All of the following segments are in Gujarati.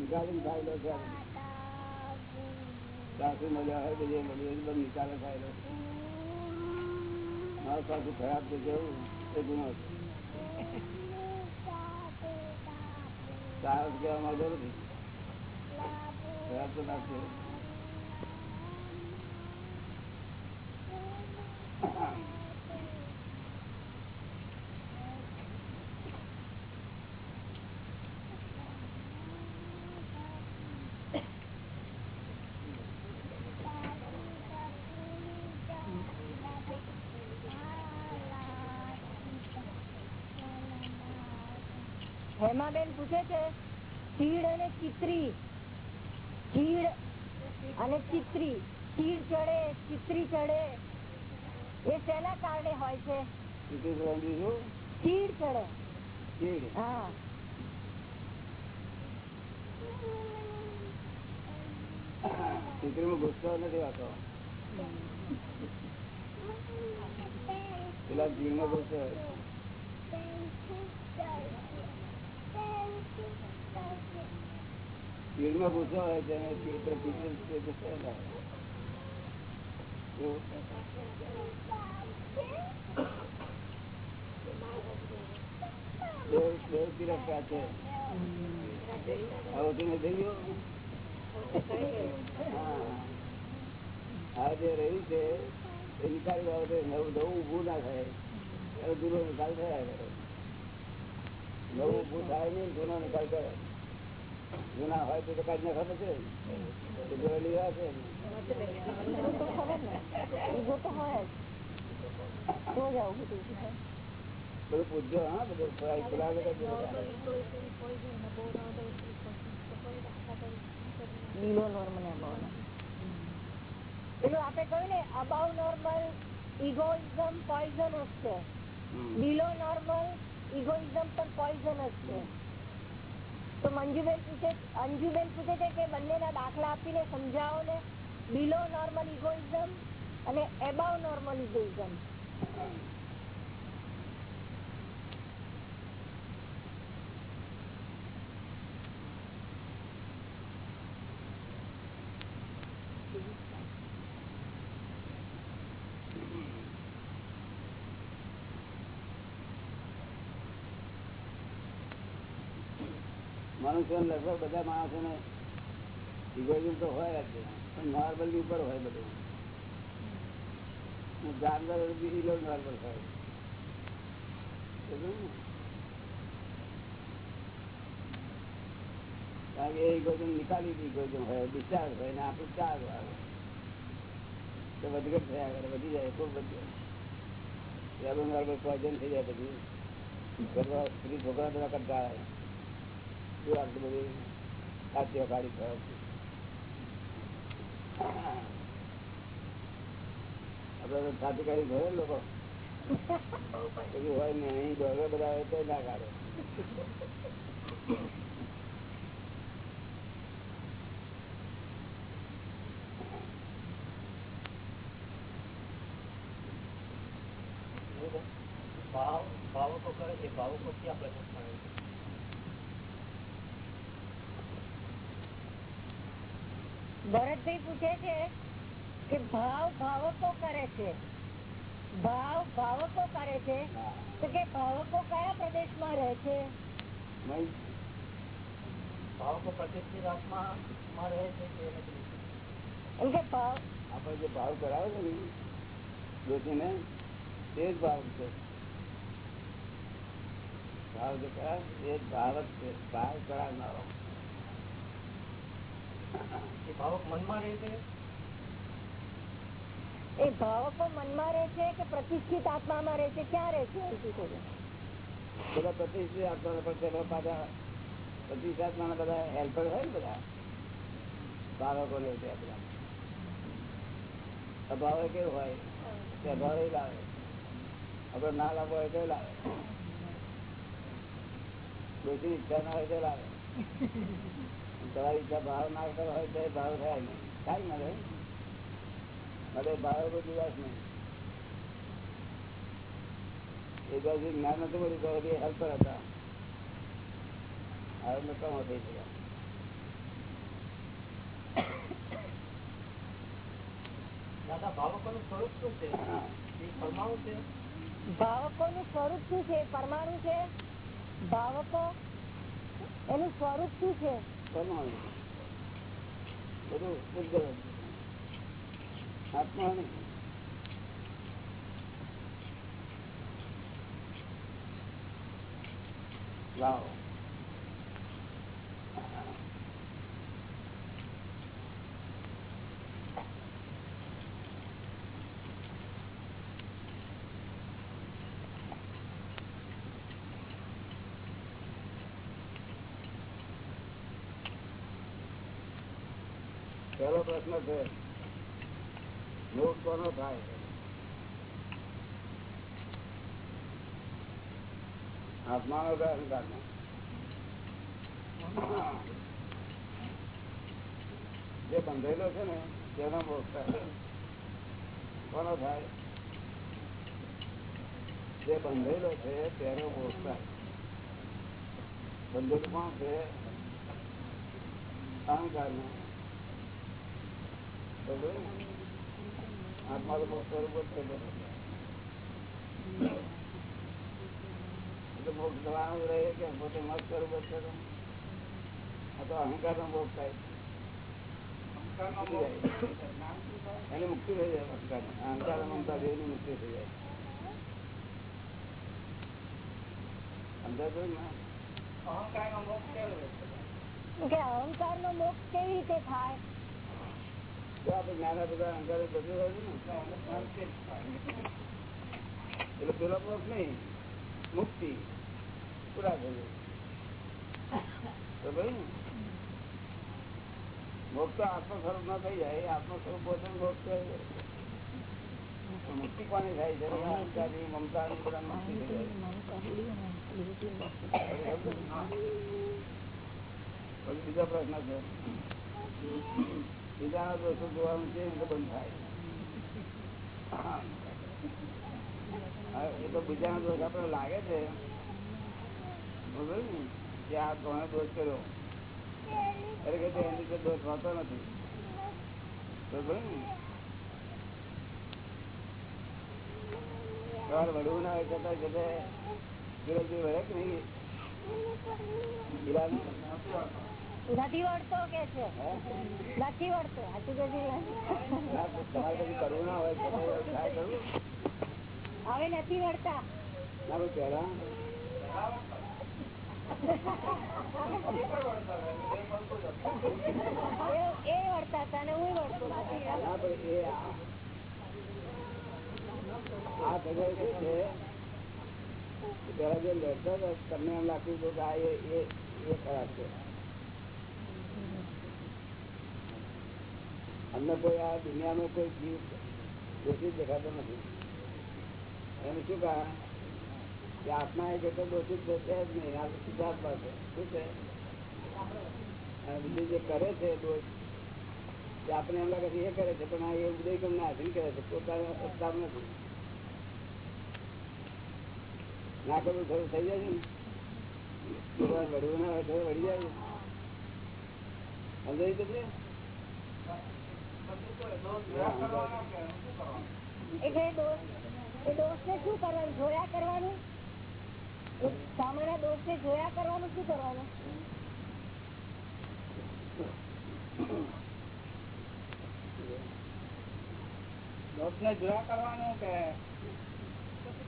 નિકાલી ફાયદો છે સાસુ મળ્યા હોય તો જે મળ્યું બધું નિકાલે ફાયદો છે કેવું છે હેમાબેન પૂછે છે ચીડ અને ચિત્રી. ચીડ અને ચિત્રી. ચીડ ચડે, ચિત્રી ચડે. એ શેના કારણે હોય છે? ચીડ ચડે. હા. ચીકરીમાં ગુસ્સો નથી હોતો પેલા ચીડમાં ગુસ્સો હોય પૂછવા હોય છે અને ચીડ પર ચીડ પર ગુસ્સો ના હોય. એવું. દેવ- દેવ તિરસ્કાર છે આવું તમે થઈ ગયું હા. આ જે રહ્યું છે નિકાલ બાબતે નવું નવું ઉભું ના થાય દુરો નિકાલ થયા કરે નવું ઊભું થાય નહીં જૂનો નિકાલ કરે જૂના હોય તો કાઢી નાખવા છે એ જોડે લેવા છે ઈગો તો ખબર ને ઈગો તો હોય જ તો જ આવું બધું થાય. બધું પૂછજો હા બધું ફરાય ફરાય કરજો બધા. લીલો નોર્મલ અબાવ પેલું આપણે કહ્યું ને અબાવ નોર્મલ ઇગોઇઝમ પોઈઝનસ છે હમ. બિલો નોર્મલ ઇગોઇઝમ પણ જ છે. તો મંજુબેન પૂછે, અંજુબેન પૂછે છે કે બંનેના દાખલા આપીને સમજાવો ને. બિલો નોર્મલ ઇગોઇઝમ અને એબાવ નોર્મલ ઇગોઇઝમ મનુષ્ય લગભગ બધા માણસો ને ઇગોઇઝમ તો હોય જ, પણ નોર્મલ ઉપર હોય બધું. જાનવર બી નોર્મલ હોય કારણ કે ઇગોઇઝમ નિકાલી ઇગોઇઝમ હોય ડિસ્ચાર્જ હોય, ને થયા વધી જાય, ખૂબ વધી જાય. પોઈઝન થઈ જાય બધું છોકરા બધા બધું સાચી ગાડી આપડે સાચી ગાડી ભરે લોકો. હોય ને અહીં બધા ના કાઢે ભાવ ભાવકો કરે છે ભાવકો ક્યાં પ્રગટ કરે છે ભરતભાઈ પૂછે છે કે ભાવ ભાવકો કરે છે. ભાવ ભાવકો કરે છે. તો કે ભાવકો કયા પ્રદેશમાં રહે છે? ભાવકો પ્રદેશની માં રહે છે કે એમ કે ભાવ આપણે જે ભાવ કરાવે છે ને દોષીને તે જ ભાવ છે. ભાવ જે કરાવે એ જ ભાવ જ છે. ભાવ કરાવનારો. એ ભાવક મનમાં રહે છે? એ ભાવકો મનમાં રહે છે કે પ્રતિષ્ઠિત આત્મામાં રહે છે? ક્યાં રહે છે? એમ પૂછે છે. બધા પ્રતિષ્ઠિત આપવાના પણ તેમાં પાછા પ્રતિષ્ઠિત આત્માના બધા હેલ્પર હોય ને બધા? બાળકો ને બધા. બધા અભાવ કેવું હોય? તે અભાવ એ લાવે. આપડે ના લાવવો હોય તો લાવે. કોઈ ઈચ્છા ના હોય તો લાવે. તમારી ઈચ્છા ભાવ ના કરવો હોય તો એ ભાવ થાય નહીં. થાય ને હવે? માટે બાળકો જ્ઞાન હતું બધું તો હજી હેલ્પર હતા. હાલ નતા હોતી ગયા ભાવકોનું સ્વરૂપ શું છે? પરમાણુ છે? ભાવકોનું સ્વરૂપ શું છે? પરમાણુ છે? ભાવકો? એનું સ્વરૂપ શું છે? પરમાણુ. બધું આત્મા નહીં વાવ પહેલો પ્રશ્ન છે. કોનો થાય. અહંકારનો જે બંધેલો છે ને, તેનો મોક્ષ થાય. કોનો થાય? જે બંધેલો છે, તેનો મોક્ષ થાય. બંધેલું કોણ છે? અહંકાર નો? આત્મા તો મોક્ષ સ્વરૂપ જ છે બધું. એટલે મોક્ષ થવાનું રહે કે પોતે મોક્ષ સ્વરૂપ જ છે તો? આ તો અહંકાર નો મોક્ષ થાય એની મુક્તિ થઈ જાય અહંકાર અહંકાર અને મમતા બેની મુક્તિ થઈ જાય સમજાતું ને અહંકાર નો મોક્ષ કેવો કે અહંકાર નો મોક્ષ કેવી રીતે થાય તો છે એટલે પેલો પક્ષ નહીં મુક્તિ પૂરા થયું તો ભાઈ મોક્ષ તો આત્મ સ્વરૂપ ના થઈ જાય આત્મ સ્વરૂપ પોતે મોક્ષ મુક્તિ કોને થાય છે મમતા બધા બીજો પ્રશ્ન છે. બીજાના દોષો જોવાનું છે એટલે બંધ થાય. એ તો બીજાનો દોષ આપણે લાગે છે. બરોબર ને? કે આ ઘણો દોષ કર્યો? ખરેખર તો એની તો દોષ હોતો નથી. બરોબર ને? સવાર વડવું ના હોય છતાં જતા વિરોધી વળે કે નહીં? નથી વળતો કે છે? નથી વળતો. કે ના હોય હવે નથી વળતા. એ વળતા હતા ને હું વળતો આ. આ શું છે પેલા જે લડતા તમને એમ લાગતું હતું કે આ એ ખરાબ છે. અમને કોઈ આ દુનિયામાં કોઈ જીવ દોષિત દેખાતો નથી. એનું શું કારણ કે આત્મા એ જતો દોષિત થશે જ નહીં, આ શુદ્ધાત્મા છે. શું છે બીજું જે કરે છે દોષ તે આપણે એમ લાગે એ કરે છે, પણ આ એ ઉદય કેમ ના આધીન કરે છે, પોતાનો પ્રસ્તાવ નથી. ના કરવું થોડું થઈ જાય ને. વડવું ના હોય થોડું વળી જાય. સમજાય છે? એટલે દોષ ને શું કરવાનું? જોયા કરવાનું? સામાન્ય દોષ ને જોયા કરવાનું શું કરવાનું? દોષને જોયા કરવાનું કે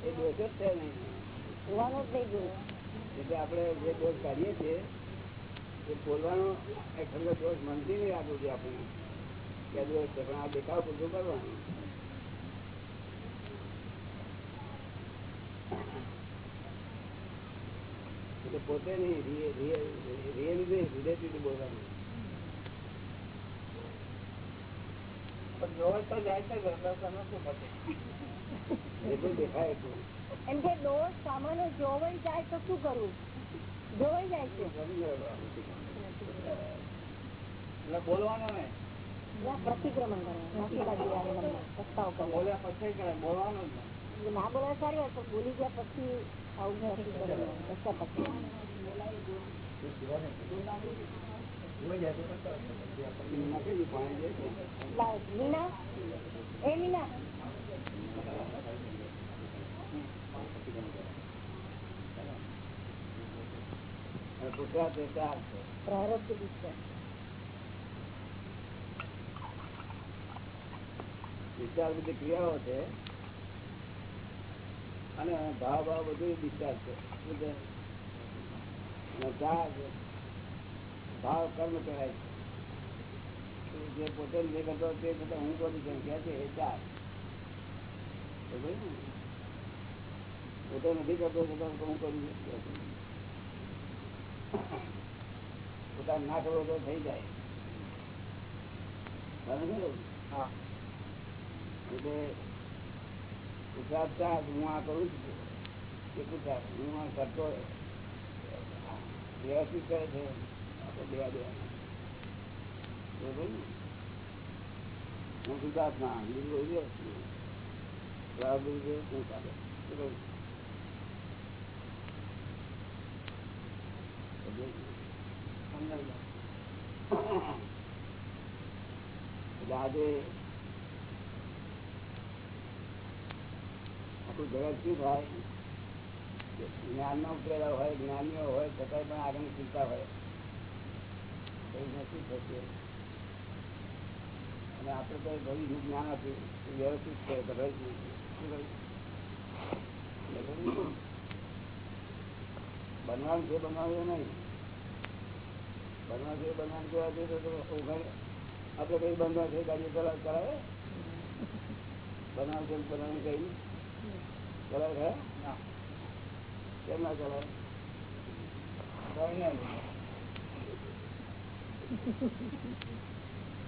એ દોષ જ છે નહીં જોવાનું જ નહીં જોયું. એટલે આપણે જે દોષ કાઢીએ છીએ એ બોલવાનો દોષ મનથી નહીં રાખવું જોઈએ આપણને. કે આ દોષ છે પણ આ દેખાવ પૂરતું કરવાનું એટલે પોતે નહીં રિયલી નહીં રિલેટિવ બોલવાનું પણ જોઈ તો જાય છે ઘરમાં તમે શું થશે એટલું દેખાય એટલું એમ કે દોષ સામાન્ય જોવાઈ જાય તો શું કરવું જોવાઈ જાય છે એટલે બોલવાનું ને ત્યાં પ્રતિક્રમણ કરવાનું નાખી બાજુ આવે મનમાં, પસ્તાવો કરવો. બોલ્યા પછી કરે બોલવાનું જ નહીં. ના બોલાય સારી વાત પણ બોલી ગયા પછી આવું નથી કરવાનું. રસ્તા પછી નાખી પાણી જે છે. લાવ, મીના એ મીના અને પુરુષાર્થ એ ચાર છે પ્રારબ્ધ વિચાર વિચાર બધી ક્રિયાઓ છે, અને ભાવ ભાવ બધું વિચાર છે. ભાવ કર્મ કહેવાય છે. જે પોતે જે કરતો તે બધા હું કરું છું? કે છે, એ ચાર તો ભાઈ ને? પોતે નથી કરતો છતાં હું કરું છું? પોતાને ના કરવો તો થઈ જાય. બરાબર હા. એટલે ગુજરાત હું આ કરું છું. કે ગુજરાત હું આ કરતો વ્યવસ્થિત કરે છે. આપણે બરોબર ને? હું ગુજરાતમાં કોઈ વ્યવસ્થિત શું ચાલે? એટલે આજે આખું જગત શું થાય? કે જ્ઞાનનો ઉતરેલા હોય, જ્ઞાનીઓ હોય છતાંય આપણે તો જ્ઞાન છે? બનવાનું છે, બનવાનું એ નહીં. બનવાનું છે, બનવાનું જોવા જઈએ તો આપણે કઈ બનવા છે ગાડી ચલાવે બનાવ બનાવવાનું કઈ ચલાવે ખરા? ના કેમ ના ચલાવે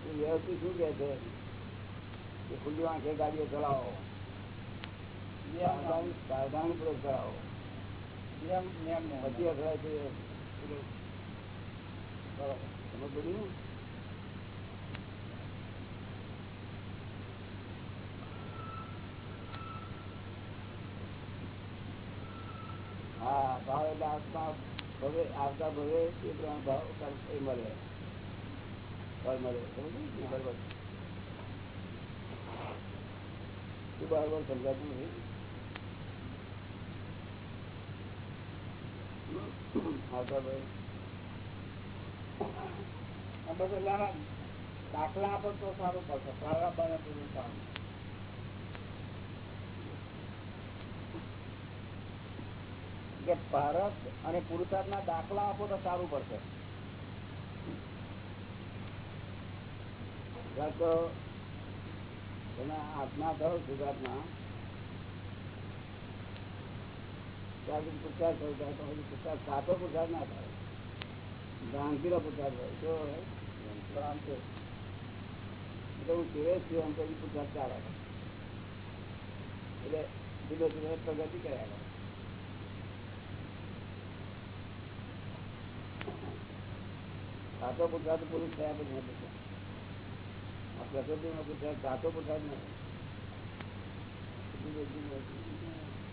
એ વ્યવસ્થિત શું કે છે? કે ખુલ્લી આંખે ગાડીઓ ચલાવો. સાવધાની પૂર્વક ચલાવો. પછી અથડાય છે બરાબર. સમજ પડી ને? હા ભાવ એટલે આત્મા ભવે આવતા ભવે એ પ્રમાણે ભાવ એ મળે. ફળ મળે બરોબર. શું બરોબર સમજાતું નથી. આવતા ભવે. દાખલા આપો તો સારું પડશે. સારા બને તો સારું. કે ભારત અને પુરુષાર્થ ના દાખલા આપો તો સારું પડશે. તો તમે આત્મા થયો ગુજરાતમાં ત્યારે ના થાય. ભ્રાંતિનો પુરસાદ હોય ભ્રાંતિ એટલે હું છું ચાલે. એટલે ધીમે પ્રગતિ કર્યા કરે. સાતો પુરસાદ પુરુષ થયા પછી નથી. આ પ્રકૃતિનો પુરસાદ સાતો પુરસાદ નથી. ધીમે ધીમે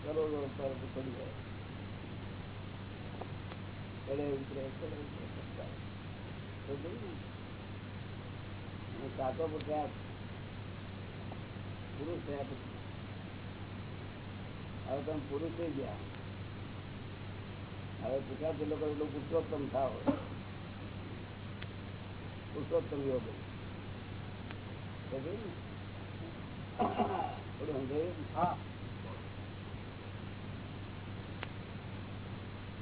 કરોડો પર પડી જાય. ચડે ઉતરે ચડે ઉતરે કરતા. સમજાયું ને? અને સાતો પુરસાદ પુરુષ થયા પછી. હવે તમે પુરુષ થઈ ગયા. હવે પુરસાદ જે લોકો એટલું પુરુષોત્તમ થાવ. પુરુષોત્તમ યોગ સમજાયું ને? થોડું સમજાયું હા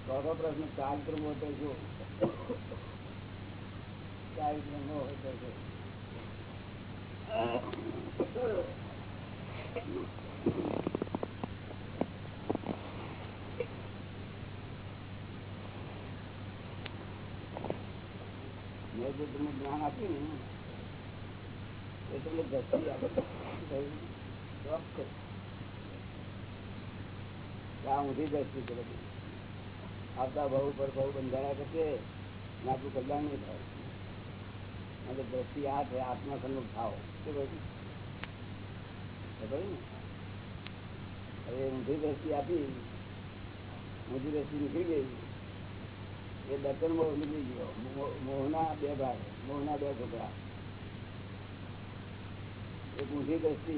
ચોથો પ્રશ્ન ચારિત્રમ હોય તો જો ચારિત્રમ ન હોય તો જો મેં જે તમને જ્ઞાન આપ્યું ને એ તમને દ્રષ્ટિ આપી ચોક્કસ આ ઊંધી દ્રષ્ટિ છે બધી આવતા ભાવ પર ભાવ બંધાયા કરશે અને આપણું કલ્યાણ નહીં થાય અને દ્રષ્ટિ આ છે આત્મા સન્મુખ થાવ શું કહ્યું ખબર ને હવે ઊંધી દ્રષ્ટિ આપી ઊંધી દ્રષ્ટિ નીકળી ગઈ એ દર્શન મોહ નીકળી ગયો. મોહના બે ભાગ, મોહના બે છોકરા એક ઊંધી દ્રષ્ટિ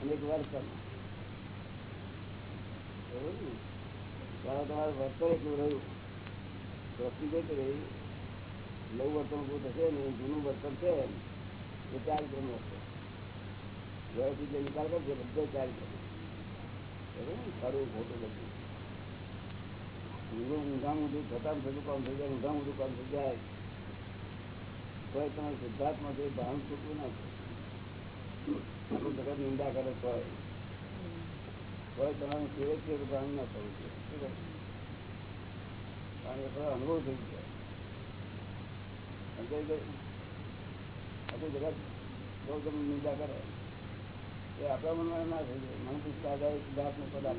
અને એક વર્તન તમારું વર્તન એટલું રહ્યું. દ્રષ્ટિ જતી રહી. નવું વર્તન ઉભું થશે ને જૂનું વર્તન છે એ ચાર ગુણ હશે વ્યવસ્થિત નિકાલ કરશે, બધો ચાર બરોબર ખરું ખોટું બધું. ઊંધું ઊંધા ઊંધું ઊંધા કામ થઈ જાય. જગત નિંદા કરે કેવું ભાન ના થવું નિંદા કરે. એ આપણા મનમાં ના થઈ જાય. મન પૂછતા જાય નું પદાર્થ.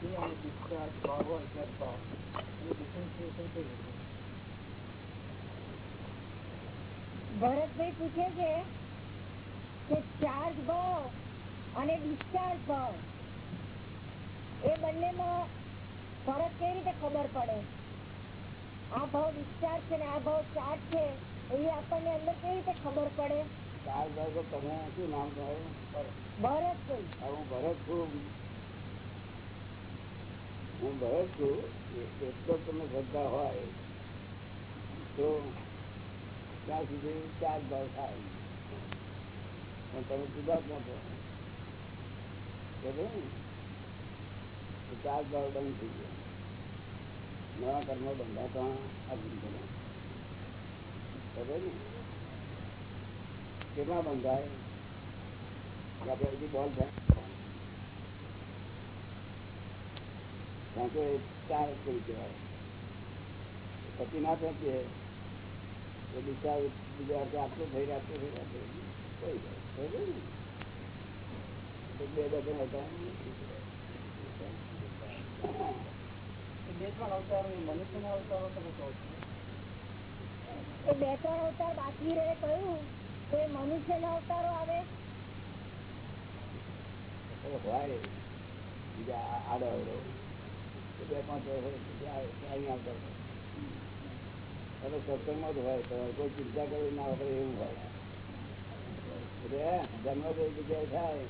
એ એ થઈ ગયો છે ભરતભાઈ પૂછે છે કે ચાર્જ ભાવ અને ડિસ્ચાર્જ ભાવ એ બંનેમાં ફરક કેવી રીતે ખબર પડે? આ ભાવ ડિસ્ચાર્જ છે ને આ ભાવ ચાર્જ છે એવી આપણને અંદર કેવી રીતે ખબર પડે? ચાર ભાઈ તો તમે શું નામ ભરતભાઈ. હું ભરત છું. હું ભરત છું એટલો તમે શ્રદ્ધા હોય, તો ત્યાં સુધી ચાર ભાવ થાય. પણ તમે જુદા જ છો? ને? ચાર ભાવ બંધ થઈ ગયો. નવા કર્મો બંધાતા અગ્નિ બને ને કેટલા બંધાય? આપણે હજી બોલ થાય? કારણ કે ચાર કરી કહેવાય પછી ના પહોંચીએ. તો બીજા બીજા હાથે આટલું થઈ રહ્યા આટલું થઈ રહ્યા કોઈ જાય બરોબર ને? તો બે ડઝન હતા એ બે ત્રણ અવતાર બાકી રહે કયું? તો એ મનુષ્ય ના અવતારો આવે? તો હોય. બીજા આડો અવડો બે પાંચ હોય તો કોઈ ચિંતા કરવી ના હોય, એવું હોય. જન્મ તો જગ્યાએ થાય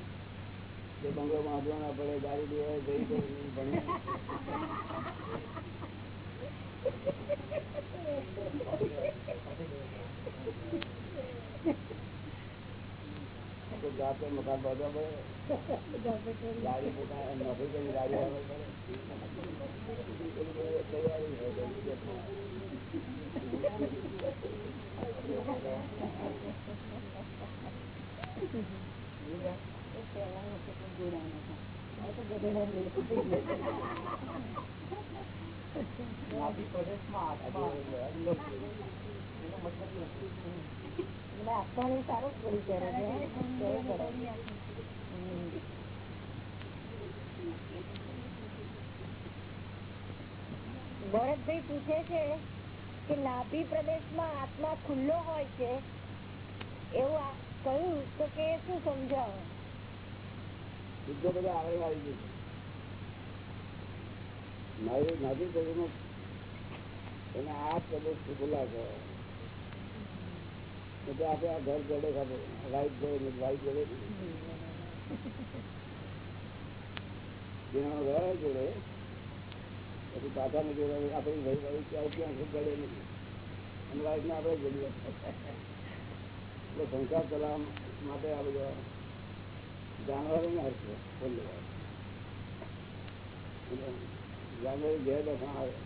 તે બંગલો બાંધવો ના પડે, ગાડી દેવાય, જઈ જઈ ભણી તો જાતે મકાન બાંધવા પડે. હોય બધી. આપણને સારું જ કરે. ભરતભાઈ પૂછે છે કે નાભી પ્રદેશમાં આત્મા ખુલ્લો હોય છે, એવું કહ્યું તો કે શું સમજાવો? શુદ્ધ બધા આવરણ આવી ગયું. નદી પ્રદેશમાં એને આ પ્રદેશ ખુલ્લા છે. એટલે આપણે આ ઘર જોડે ખાતે વાઈટ જોડે વાઈટ જોડે. જેનો પછી પાછા આપણી જોઈએ. એટલે સંસાર ચલાવવા બધા જાનવરો ઘેર જૈન છે? જૈન છે? જૈન છે.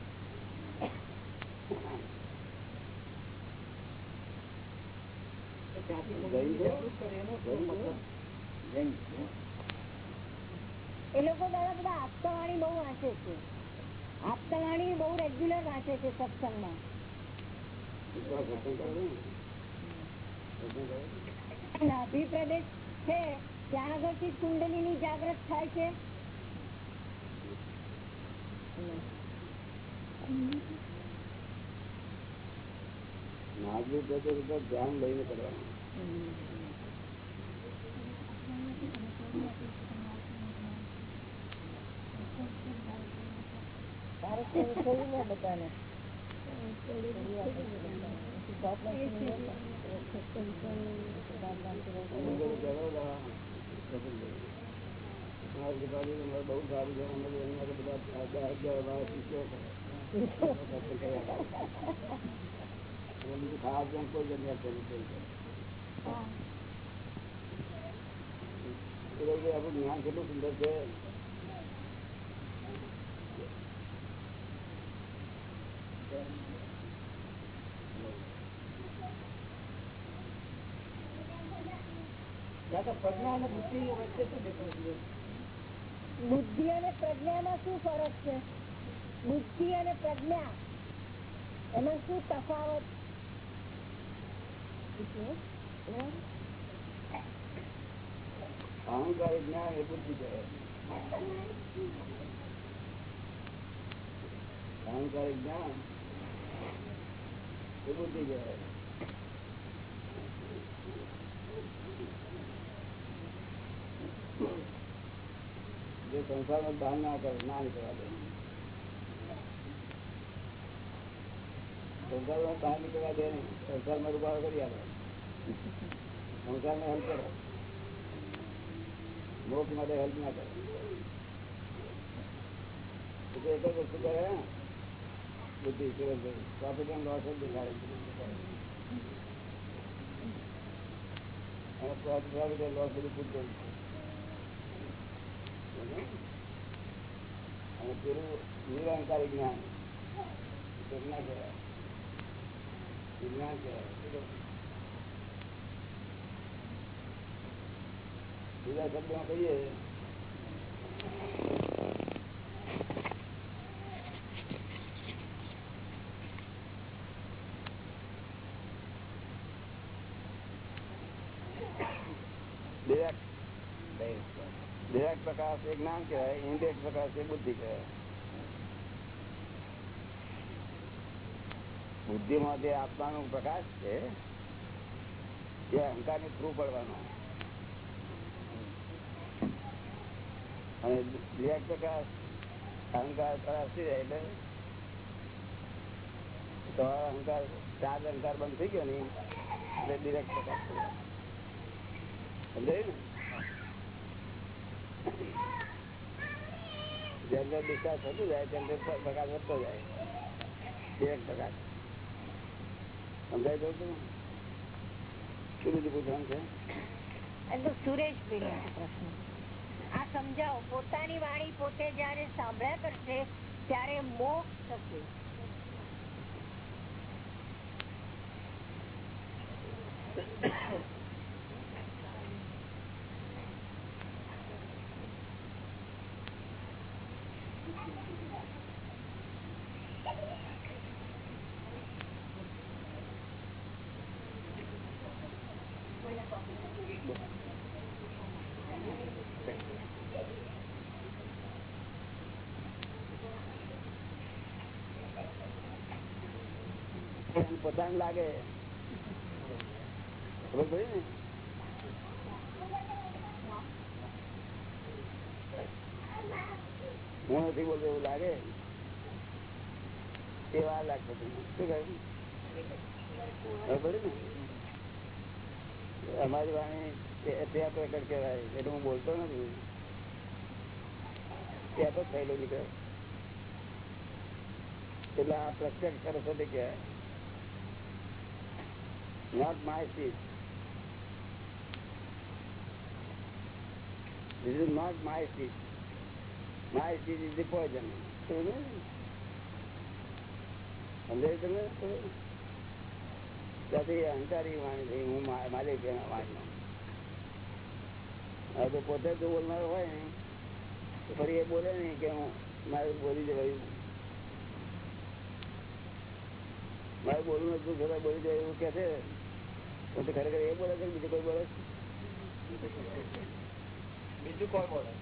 એ લોકો દાદા બધા આપતાવાણી બહુ વાંચે છે. આપતાવાણી બહુ રેગ્યુલર વાંચે છે સત્સંગમાં. નાભી પ્રદેશ છે, ત્યાં આગળથી કુંડલી ની જાગૃત થાય છે. નાભી પ્રદેશ ઉપર ધ્યાન લઈને કરવાનું. બહુ એમના તો બધા અગિયાર કર્યા. અને બીજું ખાસ. આપણું જ્ઞાન પ્રજ્ઞા અને? બુદ્ધિ અને પ્રજ્ઞામાં શું ફરક છે બુદ્ધિ અને પ્રજ્ઞા એમાં શું તફાવત અહંકાર જ્ઞાન એ બુદ્ધિ કહે અહંકાર જ્ઞાન એ બુદ્ધિ કહે જે સંસારમાં દાન ના કરે, ના નીકળવા દે. સંસારમાં દાન નીકળવા દે નહીં સંસારમાં રૂપાળો કરી આપે. સંસારમાં હેલ્પ કરો. મોક્ષ માટે હેલ્પ ના કરે. એક જ વસ્તુ કરે બુદ્ધિ પ્રોફિટ એન્ડ લોસ જ દેખાડે અને પ્રોફિટ એન્ડ લોસ જ્ઞાન. ના કહેવાય. વિજ્ઞાન કહેવાય શું કહે? બીજા શબ્દમાં કહીએ. વિરાટ પ્રકાશ એ જ્ઞાન કહેવાય ઇન્દ્રિય પ્રકાશ એ બુદ્ધિ કહેવાય. બુદ્ધિમાં જે આત્માનો પ્રકાશ છે, એ અહંકારની થ્રુ પડવાનો. અને વિરાટ પ્રકાશ અહંકાર પ્રકાશી જાય એટલે તો અહંકાર, ચાર અહંકાર બંધ થઈ ગયો ને એટલે ડિરેક્ટ પ્રકાશ સમજાયું ને? જેમ ડિસ્ચાર્જ થતું જાય, તેમ પ્રકાશ વધતો જાય. ડિરેક્ટ પ્રકાશ. સમજાય દઉં છું શું બીજું પૂછવાનું છે? સુરેશ પ્રશ્ન. આ સમજાવો. પોતાની વાણી પોતે જયારે સાંભળ્યા કરશે ત્યારે મોક્ષ થશે. એને પોતાને લાગે. ખબર પડી ને? હું નથી બોલતો એવું લાગે. એ વાર લાગતો અમારી વાણી ત્યાં એટલે હું બોલતો નથી. ત્યાં તો થયેલું નીકળે. એટલે આ પ્રત્યક્ષ સરસ્વતી કહેવાય. Not my seed. This is not my seed. My seed is the poison. સમજાય તમે ત્યાંથી વાણી હું માલિક વાણી હવે તો પોતે જો બોલનાર હોય ને તો ફરી એ બોલે ને કે હું મારે બોલી જવાયું મારે બોલવું હતું છતાં બોલી જાય એવું કે છે. તો ખરેખર એ બોલે છે બીજું કોઈ બોલે બીજું કોઈ બોલે?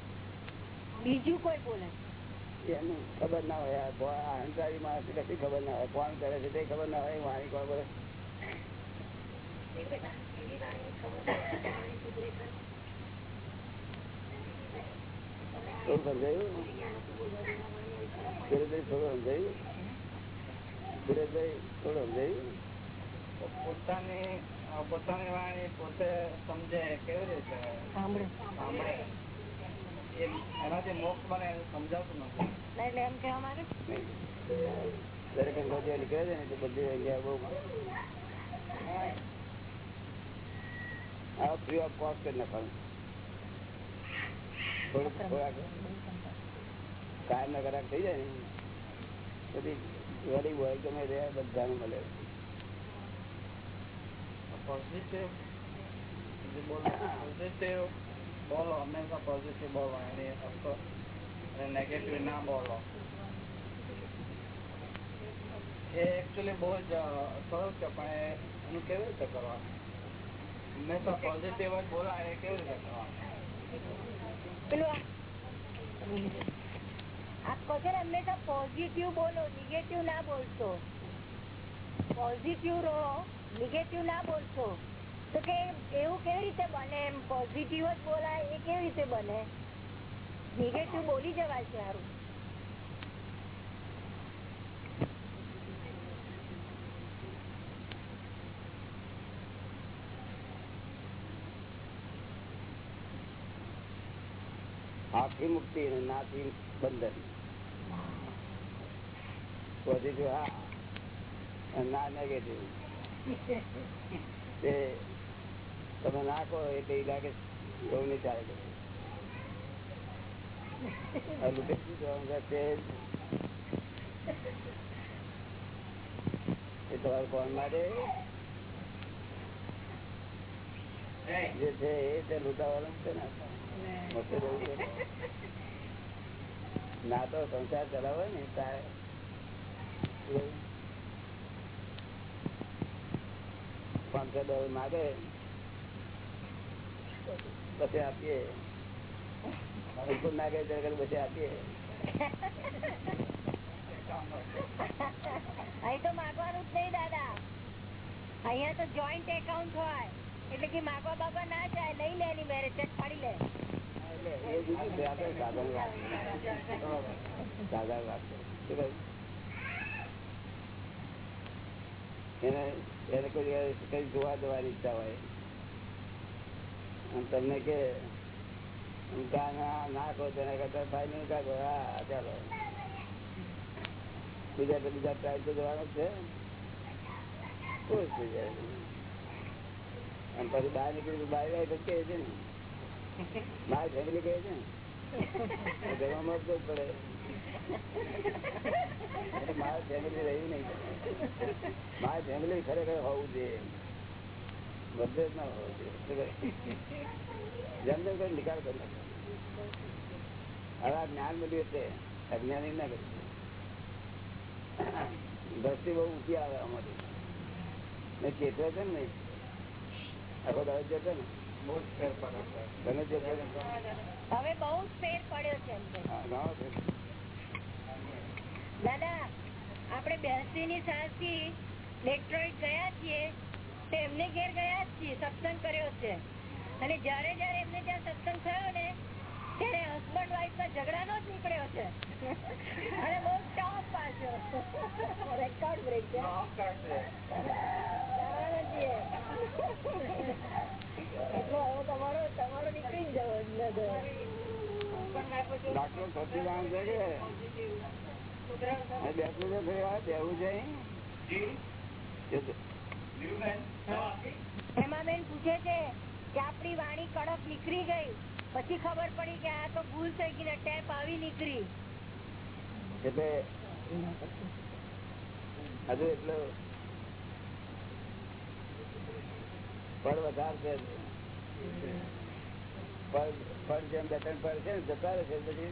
બીજું કોઈ બોલે? એનું ખબર ના હોય અહંકારી માણસ કશી ખબર ના હોય કોણ કરે છે તે ખબર ના હોય વાણી કોણ બોલે? થોડું સમજાયું સુરેશભાઈ થોડું સમજાયું સુરેશભાઈ થોડું સમજાયું પોતાની પોતાની વાણી પોતે સમજે કેવી રીતે? સાંભળે. સાંભળે. એનાથી મોક્ષ બને એવું સમજાવતું નથી. એટલે એમ કહેવા માંગે દરેક અંગો નીકળે છે ને તે બધી જગ્યા બહુ આ ફ્રી ઓફ કોસ્ટ કરી નાખવાનું કાયમ ના કરાક થઈ જાય ને બધી ગરીબ હોય ગમે તે બધાને મળે નેગેટિવ ના બોલો. એ એકચ્યુઅલી બહુ જ અ, છે પણ એનું કેવી રીતે કરવાનું હંમેશા પોઝિટિવ જ બોલાય એ કેવી રીતે કરવાનું પોઝિટિવ બોલો નિગેટિવ ના બોલશો. પોઝિટિવ રહો નિગેટિવ ના બોલશો. તો કે એવું કેવી રીતે બને? પોઝિટિવ જ બોલાય, એ કેવી રીતે બને? નિગેટિવ બોલી જવાય છે સારું આખી મુક્તિ અને નાથી બંધન પોઝિટિવ હા અને ના નેગેટિવ તે તમે નાખો એટલે ઈ લાગે એવું નહીં ચાલે કે આ લૂંટે શું જવાનું છે તે એ તમારે કોણ માટે જે છે એ તે લૂંટાવાનું છે ને મોટે બહુ છે ના તો સંસાર ચલાવે ને તારે. પાંચસો ડોલર માગે. પછી આપીએ. બિલકુલ નાગે ત્યારે પછી આપીએ. અહીં તો માગવાનું જ નહીં દાદા. અહીંયા તો જોઈન્ટ એકાઉન્ટ હોય. એટલે કે માગવા બાગવા ના જાય, લઈ લે એની મેરેજ ચેક પાડી લે. એટલે એ જુદું છે આપણે સાધન વાત સાધારણ વાત છે. શું કહ્યું? એને એને કોઈ જગ્યાએ કઈ જોવા જવાની ઈચ્છા હોય અને તમને કે હું કાં ના નાખો તેના કરતા ભાઈ નહીં કાઢો હા ચાલો બીજા તો બીજા ટ્રાય તો જવાનો જ છે ખુશ થઈ જાય અને પછી બહાર નીકળી બહાર જાય તો કહે છે ને મારી ફેમિલી કહે છે ને એટલે ફેમિલી નહીં મારી ફેમિલી ખરેખર હોવું જોઈએ. બધે જ ના હોવું જોઈએ. જ્ઞાન મળ્યું એટલે અજ્ઞાની ના કરી દ્રષ્ટિ બહુ ઊંચી આવે અમારી મેં ચેતવે છે ને આખો દાડો છે ને? બહુ જ ને હવે બહુ ફેર પડ્યો છે. દાદા આપણે બેસી ની સાસી ડેટ્રોઇટ ગયા છીએ તો એમને ઘેર ગયા છીએ સત્સંગ કર્યો છે. અને જયારે જયારે એમને ત્યાં સત્સંગ થયો ને ત્યારે હસબન્ડ વાઈફ ના ઝઘડાનો જ નીકળ્યો છે. અને બહુ ટોપ પાછો. રેકોર્ડ બ્રેક છે. આપણી વાણી કડક નીકળી ગઈ. પછી ખબર પડી કે આ તો ભૂલ થઈ ગઈ ને ટેપ આવી નીકળી. એટલે હજુ એટલો પણ વધારે છે. ફળ ફળ જેમ બે ત્રણ ફળ છે ને જતા રહેશે પછી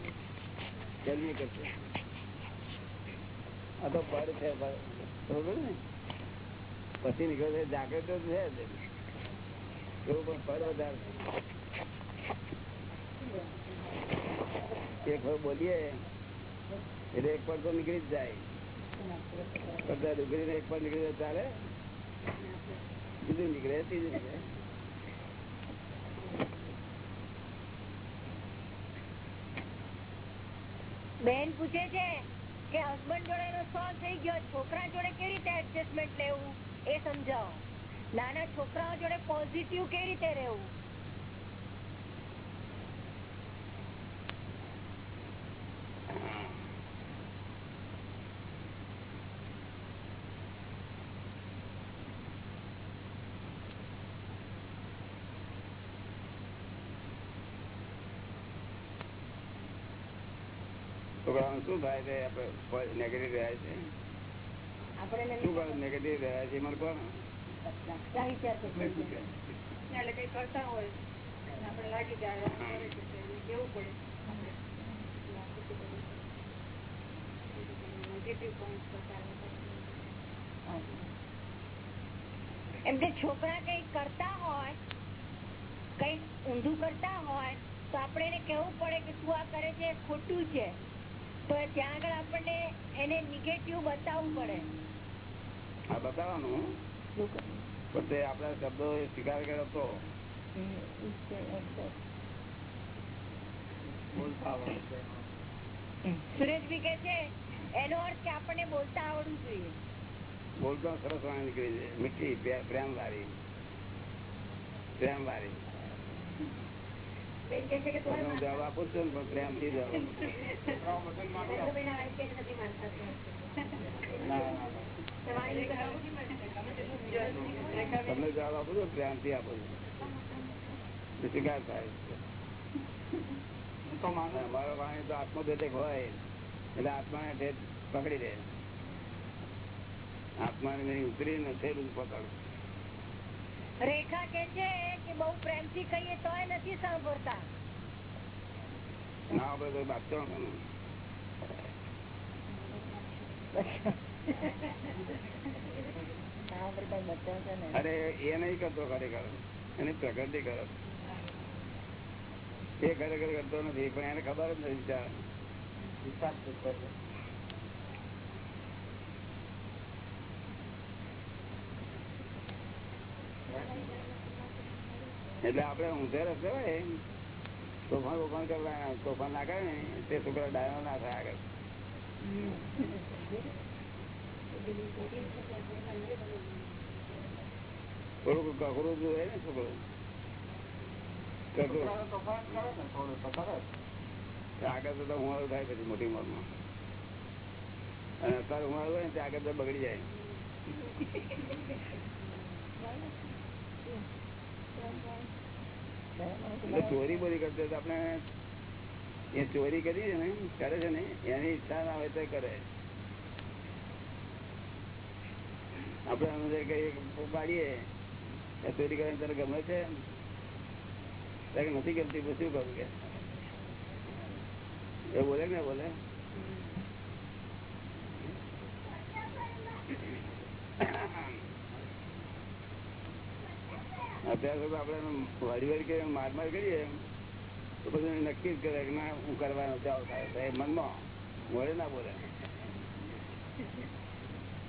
જલ્દી કરશે આ તો ફળ છે ફળ. બરોબર ને પછી નીકળે છે જાગૃત તો છે જ. એવું પણ ફળ વધારે એક વાર બોલીએ એટલે એક પર તો નીકળી જ જાય બધા ડુંગળી એક પર નીકળી જાય ચાલે બીજું નીકળે ત્રીજું નીકળે બેન પૂછે છે કે હસબન્ડ જોડે એનો સોલ્વ થઈ ગયો, છોકરા જોડે કેવી રીતે એડજસ્ટમેન્ટ લેવું, એ સમજાવો. નાના છોકરાઓ જોડે પોઝિટિવ કેવી રીતે રહેવું? છોકરાઓને શું થાય છે? આપણે નેગેટિવ રહ્યા છે? આપણે શું કરે નેગેટિવ રહ્યા છે? મને કહો ને. એટલે કઈ કરતા હોય આપણે લાગી જાય કેવું પડે. એમ કે છોકરા કઈ કરતા હોય કઈ ઊંધું કરતા હોય તો આપણે એને કેવું પડે કે તું આ કરે છે એ ખોટું છે. તો ત્યાં આગળ આપણને એને નિગેટિવ બતાવવું પડે. આ બતાવવાનું. પણ તે આપણા શબ્દો સ્વીકાર કર્યો તો. બોલતા આવડે છે. સુરેશભાઈ કે છે એનો અર્થ કે આપણને બોલતા આવડવું જોઈએ. બોલતો સરસ વાણી નીકળી છે. મીઠી પ્રે- પ્રેમ વાળી પ્રેમ વાળી હું જવાબ આપું છું ને, પ્રેમથી જવાબ. તમને જવાબ આપું છું પ્રેમથી આપું છું. સ્વીકાર થાય તો માનું. અમારો વાણી તો આત્મોદ્યોતક હોય એટલે આત્માને ઠેઠ પકડી દે. આત્માને ઉતરીને ઉતરી ને થયેલું જ પકડ રેખા કે છે કે બહુ પ્રેમથી કહીએ તો નથી સાંભળતા. ના અરે એ નહીં કરતો ખરેખર. એની પ્રકૃતિ કરે. એ ખરેખર કરતો નથી પણ એને ખબર જ નથી વિચાર વિચાર ચૂકે છે. એટલે આપડે ઊંધે રસ્તે હોય તોફાન તોફાન કરવા તોફાન ના કરે ને તે છોકરા ડાયો ના થાય આગળ. થોડુંક કકરું હોય ને છોકરો. આગળ તો ઉમાળો થાય પછી મોટી ઉંમરમાં. અને અત્યારે ઉમાળો હોય ને તે આગળ બગડી જાય. એટલે ચોરી બોરી કરતો તો આપણે એ ચોરી કરી છે ને, કરે છે ને, એની ઈચ્છા ના હોય તો કરે. કઈ પાડીએ ચોરી કરે તને ગમે છે? નથી ગમતી, તો શું કરું કે? એ બોલે કે બોલે? બોલે અત્યારે તો આપડે વાડી વાડી કરીને માર માર કરીએ, તો બધું નક્કી જ કરે કે ના, હું કરવાનો જાવ થાય. મનમાં મોડે ના બોલે.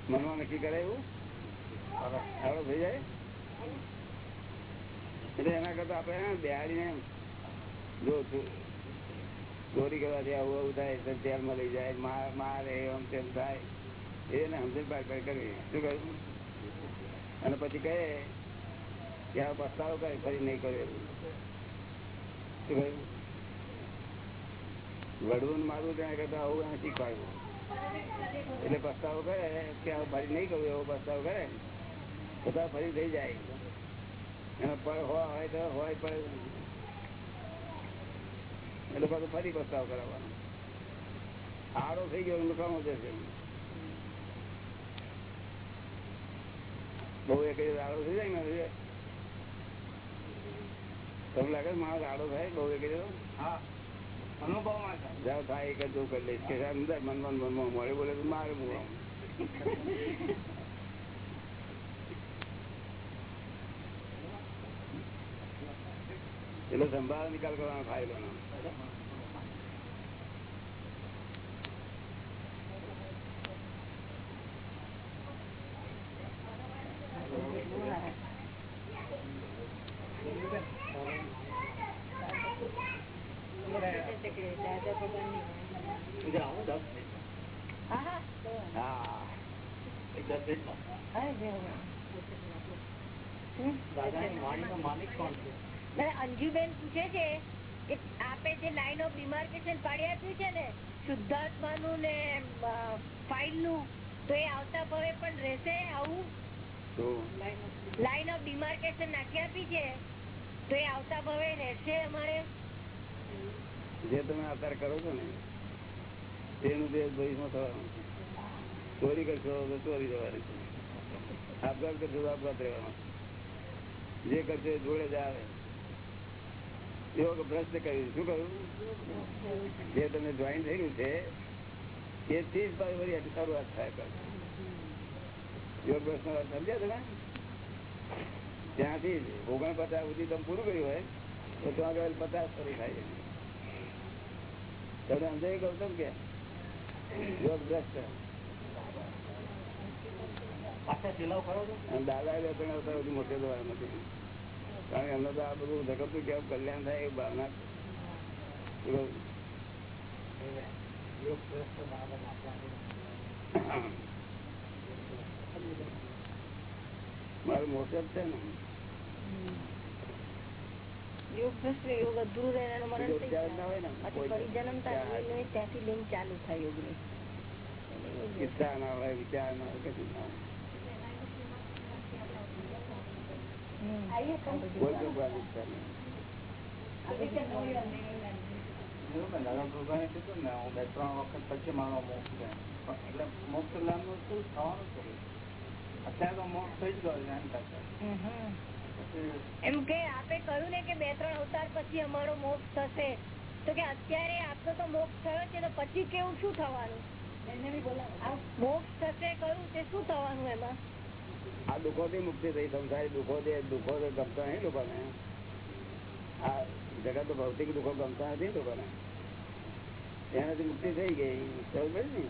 મનમાં નક્કી કરે એવું? આવડો થઈ જાય? એટલે એના કરતા આપણે બિહારીને જો ચોરી કરવાથી આવું આવું થાય જેલમાં લઈ જાય, માર, મારે એમ તેમ થાય. એને સમજણ પાડ કરવી શું કહ્યું? અને પછી કહે આ પસ્તાવો કરે ફરી નહીં કરે. વડવું ને મારવું ત્યાં કરતા આવું એને શીખવાડવું? એટલે પસ્તાવો કરે કે ફરી નહીં કર્યું એવો પસ્તાવો કરે. બધા ફરી થઈ જાય. એનો પગ હોય તો હોય પણ એટલે પાછું ફરી પસ્તાવ કરાવવાનો. આડો થઈ ગયો નુકામો જશે બહુ એક આડો થઈ જાય ને તમને લાગે મારો લાડો થાય? બહુ કર્યો જાઓ થાય એક જ કરી લઈશ કે અંદર મન મળે બોલે તો મારે બોલો એટલે સંભાળ નિકાલ કરવાનો ફાયદો છે કે આપે જે લાઈન ઓફ ડિમાર્કેશન પાડી આપ્યું છે ને શુદ્ધાત્માનું ને ફાઇલનું તો એ આવતા ભવે પણ રહેશે આવું? લાઈન ઓફ ડિમાર્કેશન નાખી આપી છે તો એ આવતા ભવે રહેશે અમારે? જે તમે અત્યારે કરો છો ને તેનું જે ભવિષ્યમાં થવાનું ચોરી કરશો તો ચોરી જવાની છે. આપઘાત કરશો તો આપઘાત રહેવાનો જે કરશે જોડે જ આવે. એવો ભ્રષ્ટ કર્યું. શું કહ્યું જે તમે જોઈન થયેલું છે એ થી જ પાછી વળી શરૂઆત થાય કરે યોગ પ્રશ્ન સમજ્યા તમે? ત્યાંથી જ ઓગણ પચાસ સુધી તમે પૂરું કર્યું હોય તો ત્યાં આગળ પચાસ ફરી થાય તમે સમજાય ગૌતમ કે? યોગ ભ્રષ્ટ પાછા ચિલાવ કરો છો? અને દાદા એટલે મોટે દ્વારા નથી કારણ એમને તો આ બધું જગતનું કેવું કલ્યાણ થાય એ ભાવના. યોગ મારું મોટે છે ને. યોગ ભ્રષ્ટ યોગ અધૂરું રહે એનું મરણ યોગ ના ને હોય ત્યાંથી લિંક ચાલુ થાય યોગની. ઈચ્છા ના હોય વિચાર ના હોય કશું ના હોય. કોઈ પ્રકારની ઈચ્છા ને દાદા ભગવાને કીધું ને હું બે ત્રણ વખત પછી મારો મોક્ષ છે એટલે મોક્ષ લાવવાનું શું થવાનું છે અત્યારે તો મોક્ષ થઈ જ ગયો એમ એમ કે આપે કહ્યું ને કે બે ત્રણ અવતાર પછી અમારો મોક્ષ થશે. તો કે અત્યારે આપનો તો મોક્ષ થયો છે તો પછી કેવું શું થવાનું? મોક્ષ થશે કયું તે શું થવાનું એમાં? આ દુઃખો થી મુક્તિ થઈ, સંસારી દુઃખો જે દુઃખો તો ગમતા નહીં લોકોને. આ જગત તો ભૌતિક દુઃખો ગમતા નથી લોકોને. એનાથી મુક્તિ થઈ ગઈ સમજ પડી ને?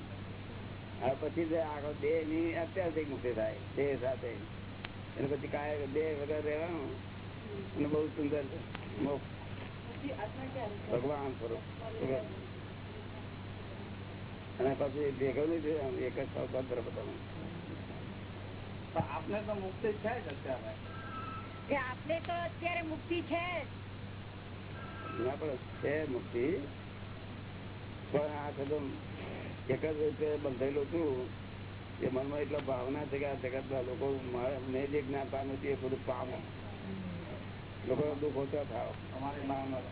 આ પછી જે આખો દેહની અત્યારથી મુક્તિ થાય દેહ સાથે. અને પછી કાય દેહ વગર રહેવાનું. અને બહુ સુંદર મોક્ષ ભગવાન સ્વરૂપ. અને પછી ભેગું નહીં થયું, એક જ પત્ર બતાવું પણ આપને તો મુક્તિ છે જ અત્યારે. કે આપને તો અત્યારે મુક્તિ છે ના પણ છે મુક્તિ. પણ આ તો એક જ રીતે બંધાયેલો છું એ મનમાં એટલા ભાવના છે કે આ જગત ના લોકો મેં જે જ્ઞાન પામ્યું છે એ બધું પામો. લોકો દુઃખ ઓછા થાવ અમારી ભાવના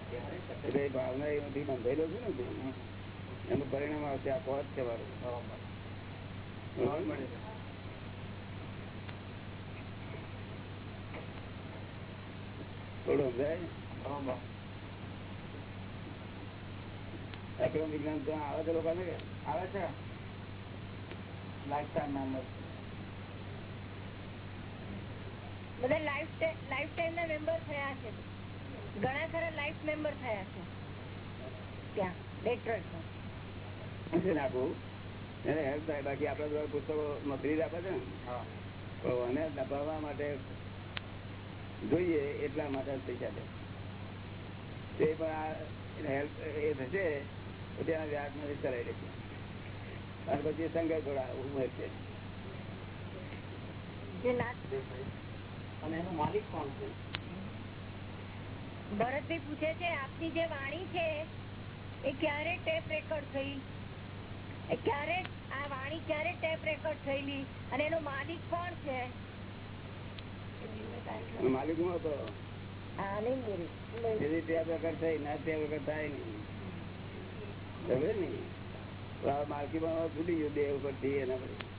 એટલે એ ભાવના એમાંથી બંધાયેલો છું ને એનું પરિણામ આવશે આ પહોંચ છે મારું બરોબર. થોડું સમજાય અક્રમ વિજ્ઞાન તો આવે છે લોકો આવે છે? લાઈફ ટાઈમ મેમ્બર બધા લાઈફ લાઈફ ટાઈમ ના મેમ્બર થયા છે. ઘણા ખરા લાઈફ મેમ્બર થયા છે. ત્યાં ડેટ્રોઇટમાં નાખું એને હેલ્પ થાય. બાકી આપડે બધા પુસ્તકો મફરી આપે છે ને. હા. તો એને દબાવવા માટે જોઈએ એટલા માટે પૈસા દે. તે પણ આ હેલ્પ એ થશે તો ત્યાં વ્યાજમાંથી ચલાવી લેશે. અને પછી સંઘ થોડા ઉમેરશે જે અને એનો માલિક કોણ છે? ભરતભાઈ પૂછે છે આપની જે વાણી છે એ ક્યારે ટેપ રેકોર્ડ થઈ? એ ક્યારે આ વાણી ક્યારે ટેપ રેકોર્ડ થયેલી? અને એનો માલિક કોણ છે? માલિક નો હતો થઈ થાય નહીં આ માલકી માં છૂટી ગયું દેહ ઉપરથી એના પછી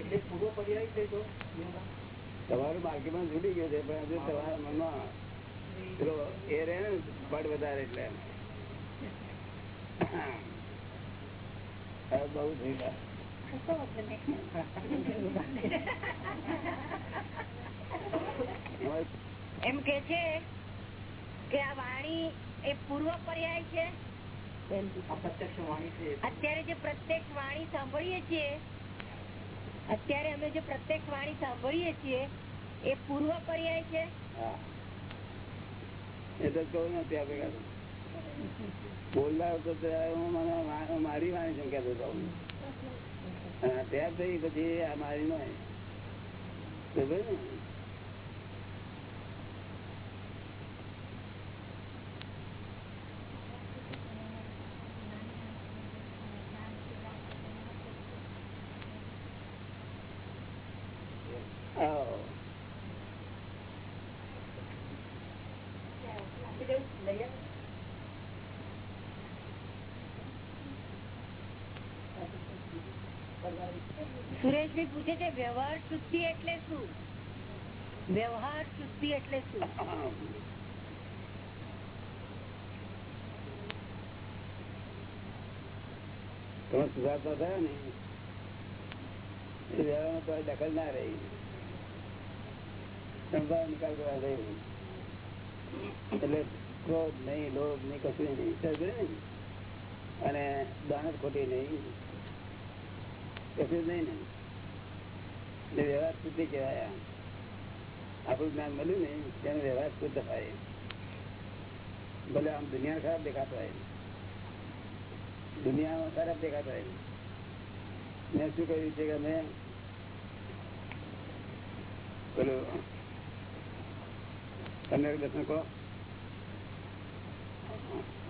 એટલે પૂરો પર્યાય છે તો તમારું માર્કેટમાં છૂટી ગયું છે પણ હજુ તમારા મનમાં પેલો એ રહે ને બળ વધારે એટલે બહુ થઈ ગયા એમ કે છે કે આ વાણી એ પૂર્વ પર્યાય છે. અત્યારે જે પ્રત્યક્ષ વાણી સાંભળીએ છીએ, અત્યારે અમે જે પ્રત્યક્ષ વાણી સાંભળીએ છીએ, એ પૂર્વ પર્યાય છે? એ તો કહું નથી આ ભેગા તો મને મારી વાણી સંખ્યા કહેતો ત્યાર થઈ પછી આ મારી નો સમજ્યો ને? આવો. સુરેશભાઈ પૂછે છે, વ્યવહાર શુદ્ધિ એટલે શું? વ્યવહાર શુદ્ધિ એટલે શું? તમે સુધારતા થયા ને દખલ ના રહી. નિકાલ કરવા રહ્યું એટલે ક્રોધ નહીં, લોભ નહીં, કશું નહીં અને દાનત ખોટી નહીં. કશું નહીં ને. વ્યવહાર શુદ્ધિ કહેવાય આપણું જ્ઞાન મળ્યું ને તેનો વ્યવહાર શુદ્ધ થાય ભલે આમ દુનિયા ખરાબ દેખાતો હોય દુનિયામાં ખરાબ દેખાતો હોય મેં શું કહ્યું છે કે મેં પેલું તમે દર્શન કહો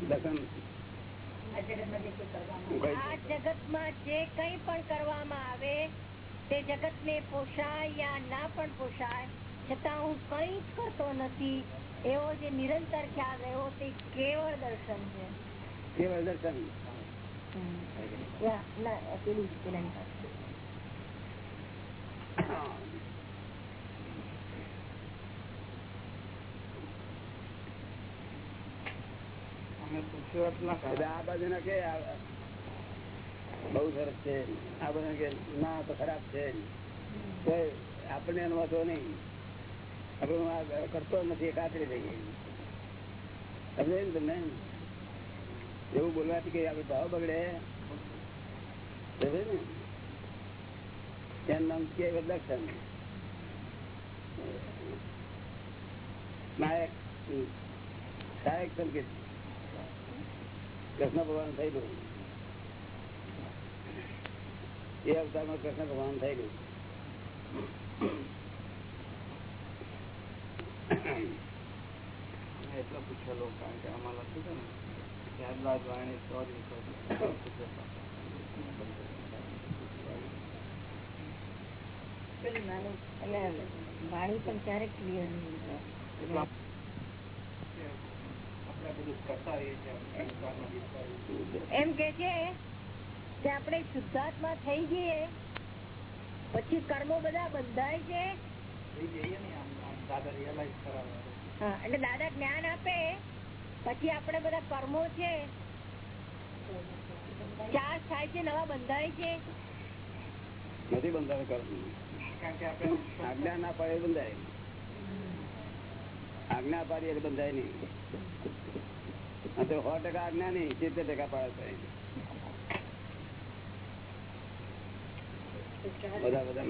દર્શન જગતમાં જે કઈ પણ કરવામાં આવે તે જગત ને પોષાય યા ના પણ પોષાય છતાં હું કઈ જ કરતો નથી. એવો જે નિરંતર ખ્યાલ એવો તે કેવળ દર્શન છે. કેવળ દર્શન? આ બાજુ ના કે બહુ સરસ છે. આ બાજુ કે ના તો ખરાબ છે. તો આપણને એનો વાંધો નહીં. આપણે હું આ કરતો નથી, એ ખાતરી થઈ ગઈ. સમજે ને તમને? એવું બોલવાથી કે આપણે ભાવ બગડે? સમજે ને? એનું નામ કે દર્શન નાયક સહાયક સંકેત કૃષ્ણ ભગવાન થયેલું. એ અવતારમાં કૃષ્ણ ભગવાન થયેલું એટલો પૂછેલો કારણ કે આમાં લખ્યું છે ને ત્યારબાદ વાણી અને વાણી પણ ક્યારેક ક્લિયર આપણે બધું કરતા રહીએ છીએ એમ કે છે કે આપણે શુદ્ધાત્મા થઈ જઈએ પછી કર્મો બધા બંધાય છે? એટલે દાદા જ્ઞાન આપે પછી આપણે બધા કર્મો છે ચાર્જ થાય છે નવા બંધાય છે? નથી બંધાવે કરવું કારણ કે આપણે આજ્ઞા ના પાડે બંધાય. આજ્ઞા પાડી એટલે બંધાય નહીં. તો સો ટકા આજ્ઞા નહીં સિત્તેર ટકા પાડે બધા બધા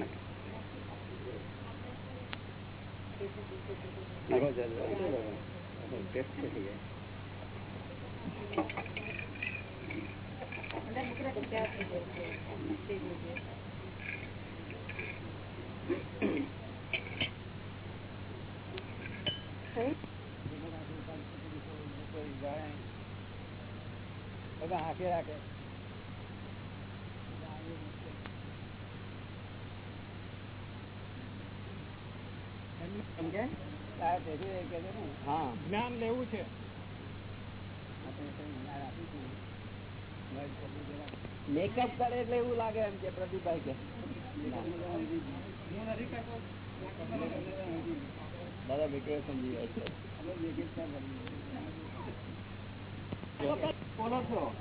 બધા હાંકે રાખે. હા. જ્ઞાન લેવું છે. મેકઅપ કરે એટલે એવું લાગે એમ કે પ્રદીપભાઈ કે. દાદા બેટો સમજી જાય છે. બોલો છો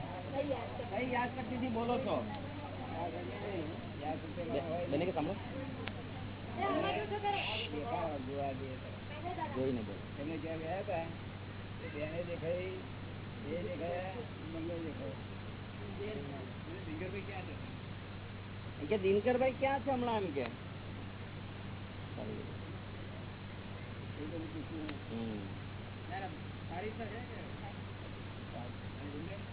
કઈ યાદ કરતી બોલો છો બને કે સાંભળો. જોવા દે જોઈને બોલો એમને ક્યાં ગયા હતા તે બેને દેખાઈ એ દેખાયા મંગળ દેખાયો દિગરભાઈ ક્યાં છે એમ કે દિનકરભાઈ ક્યાં છે હમણાં એમ કે એ બધું પૂછ્યું હમ. ના, ના, સારી રીતના છે કે? અને એમને એમ